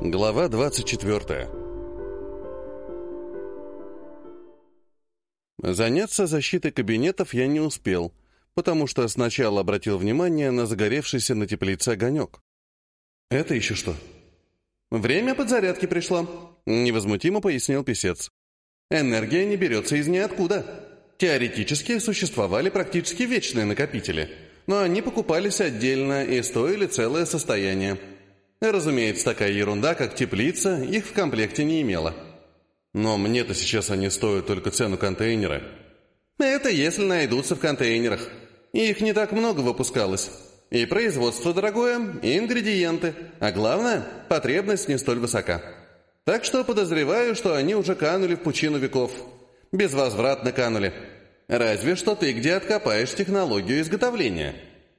Глава 24. Заняться защитой кабинетов я не успел, потому что сначала обратил внимание на загоревшийся на теплице огонек. «Это еще что?» «Время подзарядки пришло», — невозмутимо пояснил писец. «Энергия не берется из ниоткуда. Теоретически существовали практически вечные накопители, но они покупались отдельно и стоили целое состояние». Разумеется, такая ерунда, как теплица, их в комплекте не имела. Но мне-то сейчас они стоят только цену контейнера. Это если найдутся в контейнерах. Их не так много выпускалось. И производство дорогое, и ингредиенты. А главное, потребность не столь высока. Так что подозреваю, что они уже канули в пучину веков. Безвозвратно канули. Разве что ты где откопаешь технологию изготовления.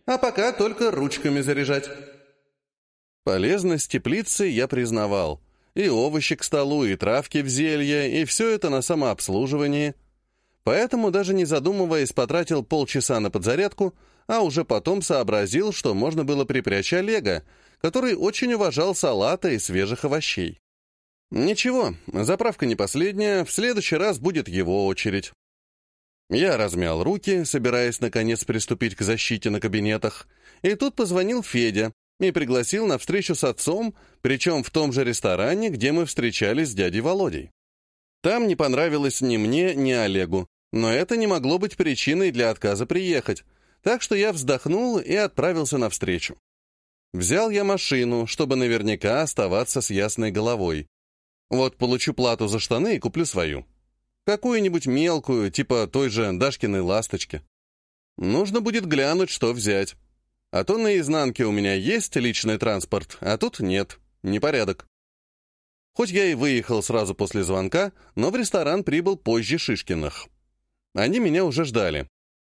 А пока только ручками заряжать. Полезность теплицы я признавал. И овощи к столу, и травки в зелье, и все это на самообслуживании. Поэтому, даже не задумываясь, потратил полчаса на подзарядку, а уже потом сообразил, что можно было припрячь Олега, который очень уважал салаты и свежих овощей. Ничего, заправка не последняя, в следующий раз будет его очередь. Я размял руки, собираясь наконец приступить к защите на кабинетах, и тут позвонил Федя, и пригласил на встречу с отцом, причем в том же ресторане, где мы встречались с дядей Володей. Там не понравилось ни мне, ни Олегу, но это не могло быть причиной для отказа приехать, так что я вздохнул и отправился на встречу. Взял я машину, чтобы наверняка оставаться с ясной головой. Вот получу плату за штаны и куплю свою. Какую-нибудь мелкую, типа той же Дашкиной ласточки. Нужно будет глянуть, что взять. А то на у меня есть личный транспорт, а тут нет. Непорядок. Хоть я и выехал сразу после звонка, но в ресторан прибыл позже Шишкиных. Они меня уже ждали.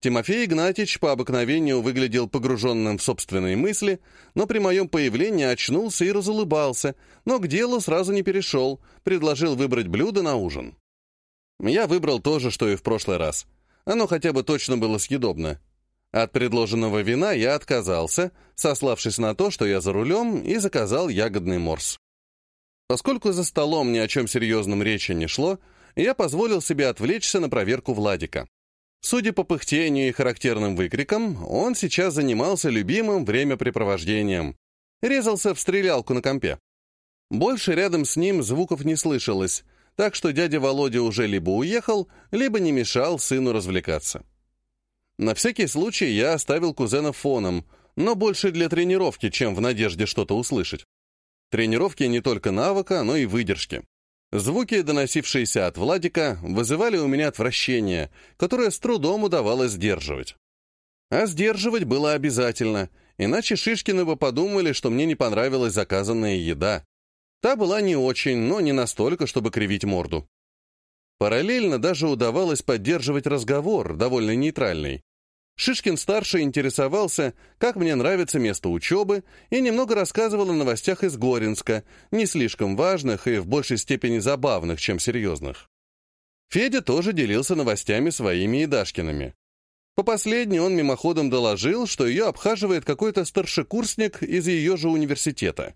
Тимофей Игнатьич по обыкновению выглядел погруженным в собственные мысли, но при моем появлении очнулся и разулыбался, но к делу сразу не перешел, предложил выбрать блюдо на ужин. Я выбрал то же, что и в прошлый раз. Оно хотя бы точно было съедобно. От предложенного вина я отказался, сославшись на то, что я за рулем, и заказал ягодный морс. Поскольку за столом ни о чем серьезном речи не шло, я позволил себе отвлечься на проверку Владика. Судя по пыхтению и характерным выкрикам, он сейчас занимался любимым времяпрепровождением. Резался в стрелялку на компе. Больше рядом с ним звуков не слышалось, так что дядя Володя уже либо уехал, либо не мешал сыну развлекаться. На всякий случай я оставил кузена фоном, но больше для тренировки, чем в надежде что-то услышать. Тренировки не только навыка, но и выдержки. Звуки, доносившиеся от Владика, вызывали у меня отвращение, которое с трудом удавалось сдерживать. А сдерживать было обязательно, иначе Шишкины бы подумали, что мне не понравилась заказанная еда. Та была не очень, но не настолько, чтобы кривить морду. Параллельно даже удавалось поддерживать разговор, довольно нейтральный. Шишкин-старший интересовался, как мне нравится место учебы, и немного рассказывал о новостях из Горинска, не слишком важных и в большей степени забавных, чем серьезных. Федя тоже делился новостями своими и Дашкиными. По последней он мимоходом доложил, что ее обхаживает какой-то старшекурсник из ее же университета.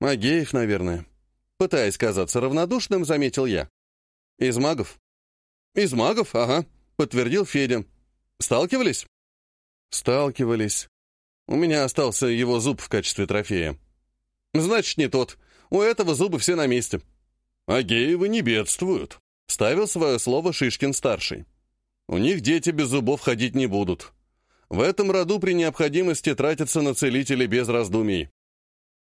«Агеев, наверное». Пытаясь казаться равнодушным, заметил я. «Из магов?» «Из магов, ага», — подтвердил Федя. Сталкивались? Сталкивались. У меня остался его зуб в качестве трофея. Значит, не тот. У этого зубы все на месте. А геевы не бедствуют. Ставил свое слово Шишкин-старший. У них дети без зубов ходить не будут. В этом роду при необходимости тратятся на целителей без раздумий.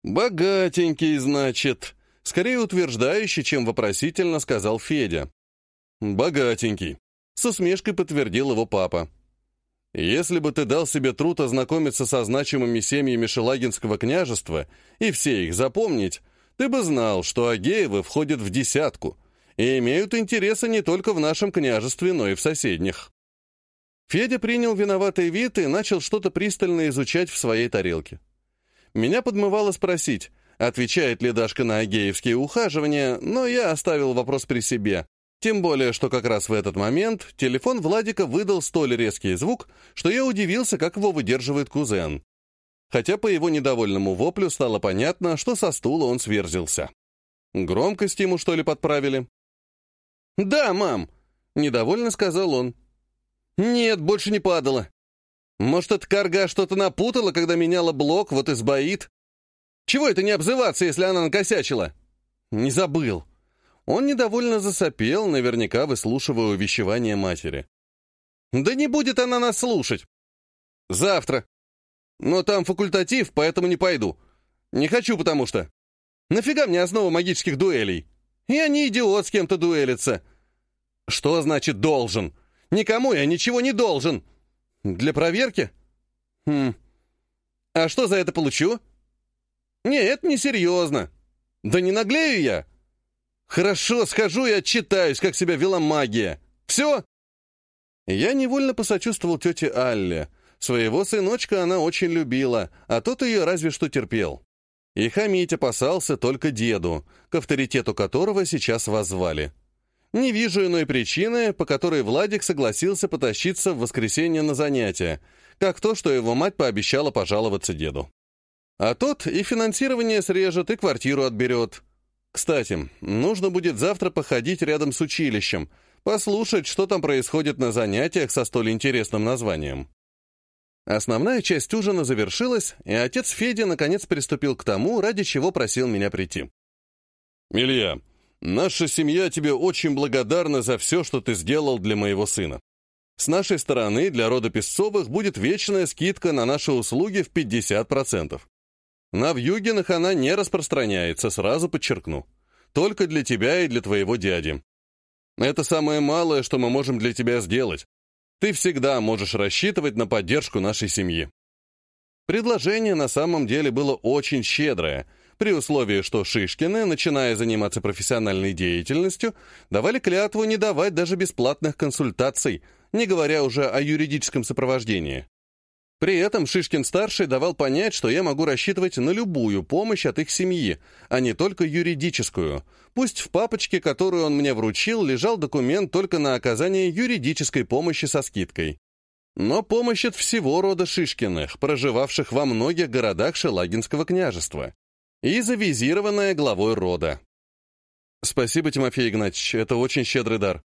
«Богатенький, значит», скорее утверждающий, чем вопросительно сказал Федя. «Богатенький», — с усмешкой подтвердил его папа. Если бы ты дал себе труд ознакомиться со значимыми семьями Шелагинского княжества и все их запомнить, ты бы знал, что Агеевы входят в десятку и имеют интересы не только в нашем княжестве, но и в соседних. Федя принял виноватый вид и начал что-то пристально изучать в своей тарелке. Меня подмывало спросить, отвечает ли Дашка на агеевские ухаживания, но я оставил вопрос при себе, тем более, что как раз в этот момент телефон Владика выдал столь резкий звук, что я удивился, как его выдерживает кузен. хотя по его недовольному воплю стало понятно, что со стула он сверзился. Громкость ему, что ли, подправили? «Да, мам!» — недовольно сказал он. «Нет, больше не падало. Может, эта карга что-то напутала, когда меняла блок, вот и сбоит? Чего это не обзываться, если она накосячила?» «Не забыл». Он недовольно засопел, наверняка выслушивая увещевание матери. «Да не будет она нас слушать. Завтра. Но там факультатив, поэтому не пойду. Не хочу, потому что... Нафига мне основа магических дуэлей? Я не идиот с кем-то дуэлиться. Что значит «должен»? Никому я ничего не должен. Для проверки? Хм. А что за это получу? Не, это не серьезно. Да не наглею я. Хорошо, схожу и отчитаюсь, как себя вела магия. Все? Я невольно посочувствовал тете Алле. Своего сыночка она очень любила, а тот ее разве что терпел. И хамить опасался только деду, к авторитету которого сейчас воззвали. Не вижу иной причины, по которой Владик согласился потащиться в воскресенье на занятия, как то, что его мать пообещала пожаловаться деду. А тот и финансирование срежет, и квартиру отберет. Кстати, нужно будет завтра походить рядом с училищем, послушать, что там происходит на занятиях со столь интересным названием. Основная часть ужина завершилась, и отец Феди наконец приступил к тому, ради чего просил меня прийти. «Илья, наша семья тебе очень благодарна за все, что ты сделал для моего сына. С нашей стороны для рода Песцовых будет вечная скидка на наши услуги в 50%. На Вьюгинах она не распространяется, сразу подчеркну. Только для тебя и для твоего дяди. Это самое малое, что мы можем для тебя сделать. Ты всегда можешь рассчитывать на поддержку нашей семьи. Предложение на самом деле было очень щедрое, при условии, что Шишкины, начиная заниматься профессиональной деятельностью, давали клятву не давать даже бесплатных консультаций, не говоря уже о юридическом сопровождении. При этом Шишкин-старший давал понять, что я могу рассчитывать на любую помощь от их семьи, а не только юридическую. Пусть в папочке, которую он мне вручил, лежал документ только на оказание юридической помощи со скидкой. Но помощь от всего рода Шишкиных, проживавших во многих городах Шелагинского княжества, и завизированная главой рода. Спасибо, Тимофей Игнатьевич, это очень щедрый дар.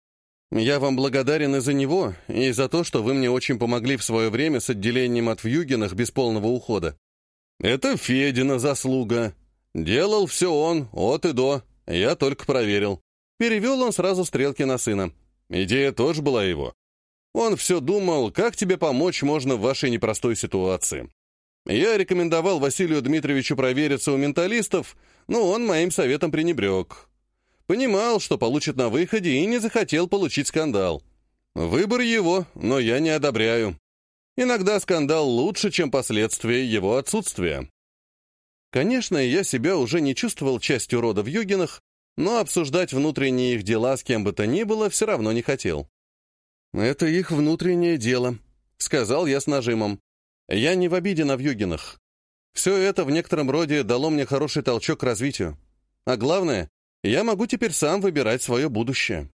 Я вам благодарен и за него, и за то, что вы мне очень помогли в свое время с отделением от Вьюгинах без полного ухода. Это Федина заслуга. Делал все он, от и до. Я только проверил. Перевел он сразу стрелки на сына. Идея тоже была его. Он все думал, как тебе помочь можно в вашей непростой ситуации. Я рекомендовал Василию Дмитриевичу провериться у менталистов, но он моим советом пренебрег. Понимал, что получит на выходе, и не захотел получить скандал. Выбор его, но я не одобряю. Иногда скандал лучше, чем последствия его отсутствия. Конечно, я себя уже не чувствовал частью рода в Югинах, но обсуждать внутренние их дела с кем бы то ни было все равно не хотел. «Это их внутреннее дело», — сказал я с нажимом. «Я не в обиде на Вьюгинах. Все это в некотором роде дало мне хороший толчок к развитию. А главное, я могу теперь сам выбирать свое будущее.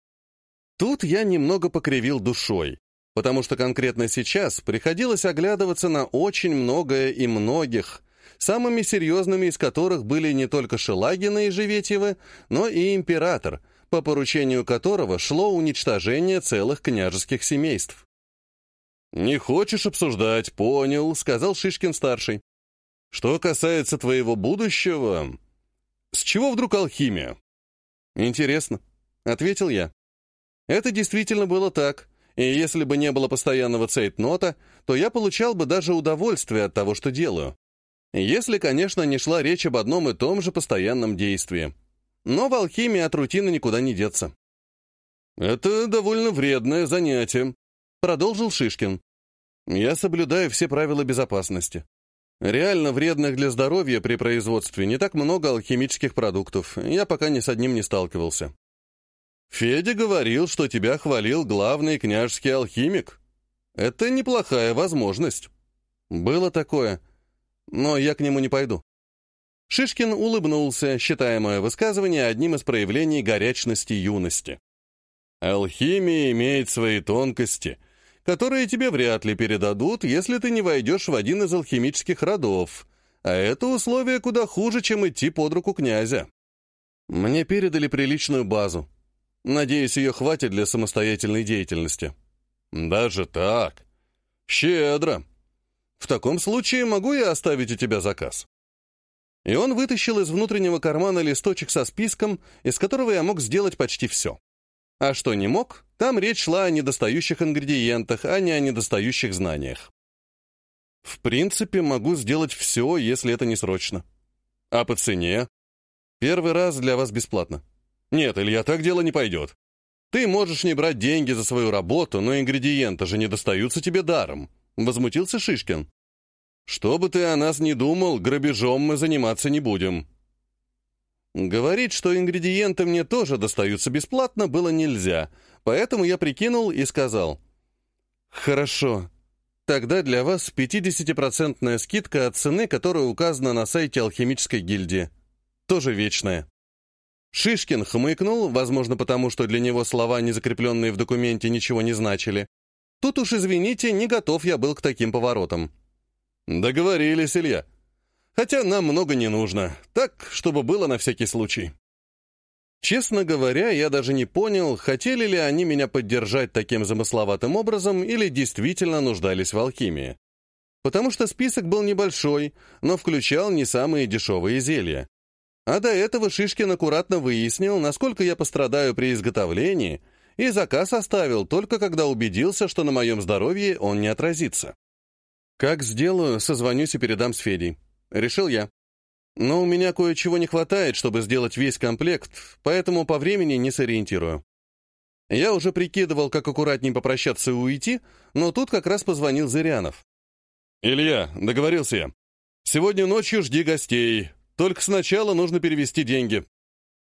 Тут я немного покривил душой, потому что конкретно сейчас приходилось оглядываться на очень многое и многих, самыми серьезными из которых были не только Шелагина и Живетьевы, но и император, по поручению которого шло уничтожение целых княжеских семейств. «Не хочешь обсуждать, понял», — сказал Шишкин-старший. «Что касается твоего будущего, с чего вдруг алхимия?» «Интересно», — ответил я. Это действительно было так, и если бы не было постоянного цейтнота, то я получал бы даже удовольствие от того, что делаю. Если, конечно, не шла речь об одном и том же постоянном действии. Но в алхимии от рутины никуда не деться. «Это довольно вредное занятие», — продолжил Шишкин. «Я соблюдаю все правила безопасности. Реально вредных для здоровья при производстве не так много алхимических продуктов. Я пока ни с одним не сталкивался. Федя говорил, что тебя хвалил главный княжеский алхимик. Это неплохая возможность. Было такое, но я к нему не пойду. Шишкин улыбнулся, считая мое высказывание одним из проявлений горячности юности. Алхимия имеет свои тонкости, которые тебе вряд ли передадут, если ты не войдешь в один из алхимических родов, а это условие куда хуже, чем идти под руку князя. Мне передали приличную базу. Надеюсь, ее хватит для самостоятельной деятельности. Даже так? Щедро. В таком случае могу я оставить у тебя заказ? И он вытащил из внутреннего кармана листочек со списком, из которого я мог сделать почти все. А что не мог, там речь шла о недостающих ингредиентах, а не о недостающих знаниях. В принципе, могу сделать все, если это не срочно. А по цене? Первый раз для вас бесплатно. Нет, Илья, так дело не пойдет. Ты можешь не брать деньги за свою работу, но ингредиенты же не достаются тебе даром. Возмутился Шишкин. Что бы ты о нас ни думал, грабежом мы заниматься не будем. Говорить, что ингредиенты мне тоже достаются бесплатно, было нельзя, поэтому я прикинул и сказал. «Хорошо. Тогда для вас 50% скидка от цены, которая указана на сайте алхимической гильдии. Тоже вечная». Шишкин хмыкнул, возможно, потому что для него слова, не закрепленные в документе, ничего не значили. Тут уж, извините, не готов я был к таким поворотам. «Договорились, Илья», Хотя нам много не нужно. Так, чтобы было на всякий случай. Честно говоря, я даже не понял, хотели ли они меня поддержать таким замысловатым образом или действительно нуждались в алхимии. Потому что список был небольшой, но включал не самые дешевые зелья. А до этого Шишкин аккуратно выяснил, насколько я пострадаю при изготовлении, и заказ оставил только когда убедился, что на моем здоровье он не отразится. Как сделаю, созвонюсь и передам с Федей. Решил я. Но у меня кое-чего не хватает, чтобы сделать весь комплект, поэтому по времени не сориентирую. Я уже прикидывал, как аккуратнее попрощаться и уйти, но тут как раз позвонил Зырянов. «Илья, договорился я. Сегодня ночью жди гостей. Только сначала нужно перевести деньги».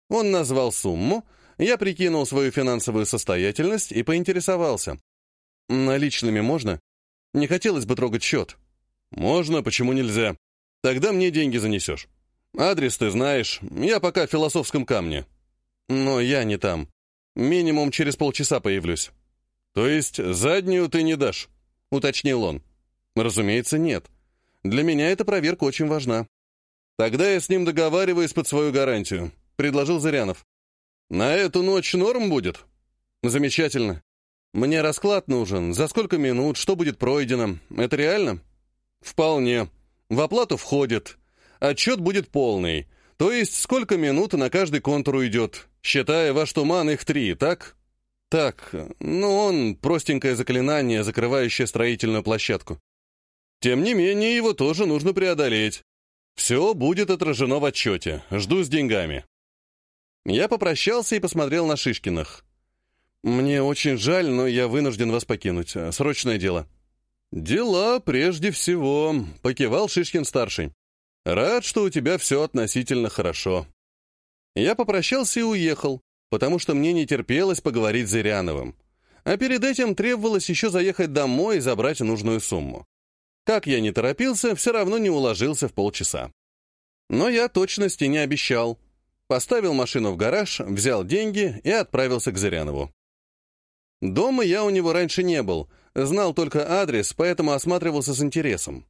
Он назвал сумму, я прикинул свою финансовую состоятельность и поинтересовался. «Наличными можно? Не хотелось бы трогать счет». «Можно, почему нельзя?» Тогда мне деньги занесешь. Адрес ты знаешь, я пока в философском камне. Но я не там. Минимум через полчаса появлюсь. То есть заднюю ты не дашь, уточнил он. Разумеется, нет. Для меня эта проверка очень важна. Тогда я с ним договариваюсь под свою гарантию, предложил Зырянов. На эту ночь норм будет? Замечательно. Мне расклад нужен, за сколько минут, что будет пройдено. Это реально? Вполне. В оплату входит. Отчет будет полный. То есть сколько минут на каждый контур уйдет, считая ваш туман их три, так? Так, ну он простенькое заклинание, закрывающее строительную площадку. Тем не менее, его тоже нужно преодолеть. Все будет отражено в отчете. Жду с деньгами. Я попрощался и посмотрел на Шишкиных. «Мне очень жаль, но я вынужден вас покинуть. Срочное дело». «Дела прежде всего», — покивал Шишкин-старший. «Рад, что у тебя все относительно хорошо». Я попрощался и уехал, потому что мне не терпелось поговорить с Зыряновым. А перед этим требовалось еще заехать домой и забрать нужную сумму. Как я не торопился, все равно не уложился в полчаса. Но я точности не обещал. Поставил машину в гараж, взял деньги и отправился к Зырянову. Дома я у него раньше не был, знал только адрес, поэтому осматривался с интересом.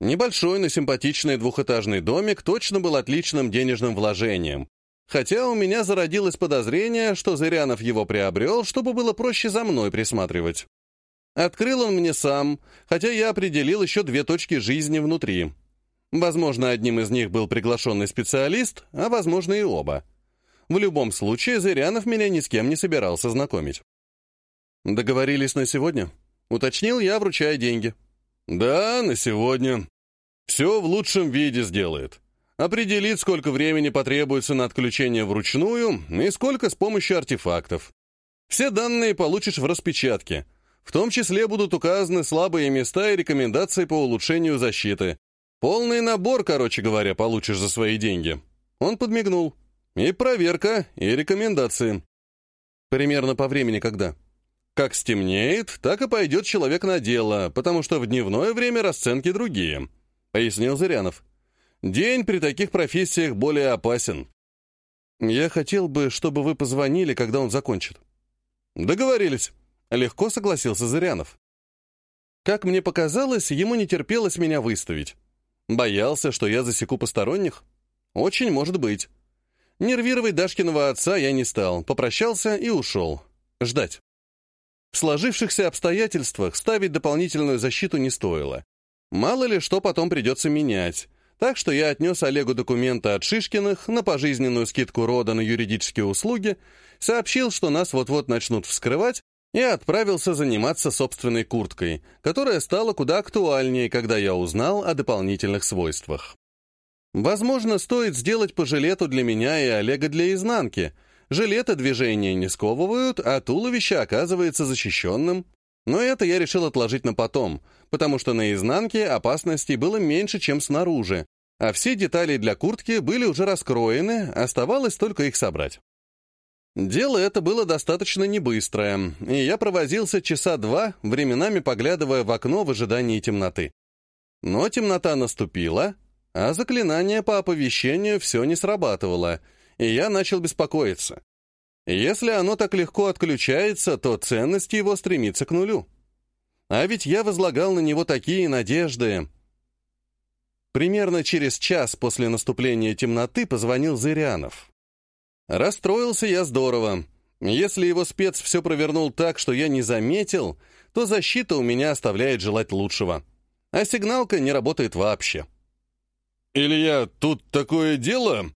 Небольшой, но симпатичный двухэтажный домик точно был отличным денежным вложением, хотя у меня зародилось подозрение, что Зырянов его приобрел, чтобы было проще за мной присматривать. Открыл он мне сам, хотя я определил еще две точки жизни внутри. Возможно, одним из них был приглашенный специалист, а возможно и оба. В любом случае, Зырянов меня ни с кем не собирался знакомить. «Договорились на сегодня?» — уточнил я, вручая деньги. «Да, на сегодня. Все в лучшем виде сделает. Определит, сколько времени потребуется на отключение вручную и сколько с помощью артефактов. Все данные получишь в распечатке. В том числе будут указаны слабые места и рекомендации по улучшению защиты. Полный набор, короче говоря, получишь за свои деньги». Он подмигнул. «И проверка, и рекомендации». «Примерно по времени когда?» Как стемнеет, так и пойдет человек на дело, потому что в дневное время расценки другие», — пояснил Зырянов. «День при таких профессиях более опасен». «Я хотел бы, чтобы вы позвонили, когда он закончит». «Договорились», — легко согласился Зырянов. Как мне показалось, ему не терпелось меня выставить. Боялся, что я засеку посторонних? Очень может быть. Нервировать Дашкиного отца я не стал, попрощался и ушел. Ждать. В сложившихся обстоятельствах ставить дополнительную защиту не стоило. Мало ли что потом придется менять. Так что я отнес Олегу документы от Шишкиных на пожизненную скидку рода на юридические услуги, сообщил, что нас вот-вот начнут вскрывать, и отправился заниматься собственной курткой, которая стала куда актуальнее, когда я узнал о дополнительных свойствах. Возможно, стоит сделать по жилету для меня и Олега для изнанки. Жилеты движения не сковывают, а туловище оказывается защищенным. Но это я решил отложить на потом, потому что на изнанке опасностей было меньше, чем снаружи, а все детали для куртки были уже раскроены, оставалось только их собрать. Дело это было достаточно небыстрое, и я провозился часа два, временами поглядывая в окно в ожидании темноты. Но темнота наступила, а заклинание по оповещению все не срабатывало, и я начал беспокоиться. Если оно так легко отключается, то ценность его стремится к нулю. А ведь я возлагал на него такие надежды. Примерно через час после наступления темноты позвонил Зырянов. Расстроился я здорово. Если его спец все провернул так, что я не заметил, то защита у меня оставляет желать лучшего. А сигналка не работает вообще. «Илья, тут такое дело?»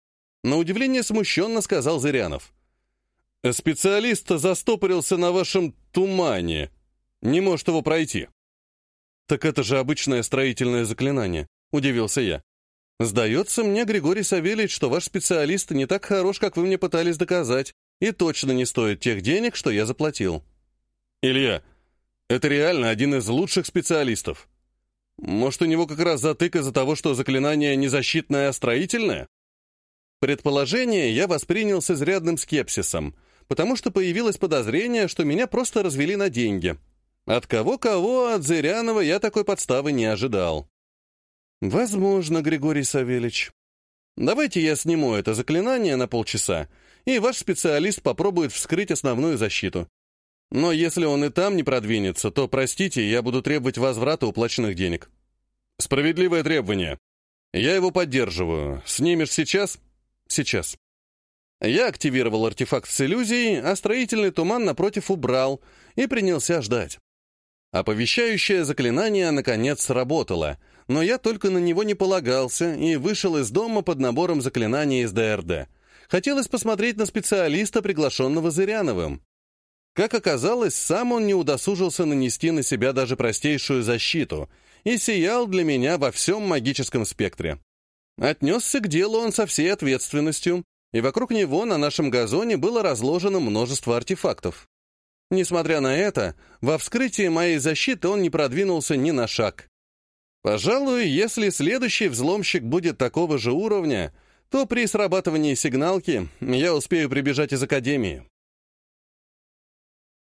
На удивление смущенно сказал Зырянов. «Специалист застопорился на вашем тумане. Не может его пройти». «Так это же обычное строительное заклинание», — удивился я. «Сдается мне, Григорий Савельевич, что ваш специалист не так хорош, как вы мне пытались доказать, и точно не стоит тех денег, что я заплатил». «Илья, это реально один из лучших специалистов. Может, у него как раз затык из-за того, что заклинание не защитное, а строительное?» Предположение я воспринял с изрядным скепсисом, потому что появилось подозрение, что меня просто развели на деньги. От кого-кого, от Зырянова я такой подставы не ожидал. «Возможно, Григорий Савельевич. Давайте я сниму это заклинание на полчаса, и ваш специалист попробует вскрыть основную защиту. Но если он и там не продвинется, то, простите, я буду требовать возврата уплаченных денег». «Справедливое требование. Я его поддерживаю. Снимешь сейчас?» «Сейчас». Я активировал артефакт с иллюзией, а строительный туман напротив убрал и принялся ждать. Оповещающее заклинание, наконец, сработало, но я только на него не полагался и вышел из дома под набором заклинаний из ДРД. Хотелось посмотреть на специалиста, приглашенного Зыряновым. Как оказалось, сам он не удосужился нанести на себя даже простейшую защиту и сиял для меня во всем магическом спектре. Отнесся к делу он со всей ответственностью, и вокруг него на нашем газоне было разложено множество артефактов. Несмотря на это, во вскрытии моей защиты он не продвинулся ни на шаг. Пожалуй, если следующий взломщик будет такого же уровня, то при срабатывании сигналки я успею прибежать из Академии.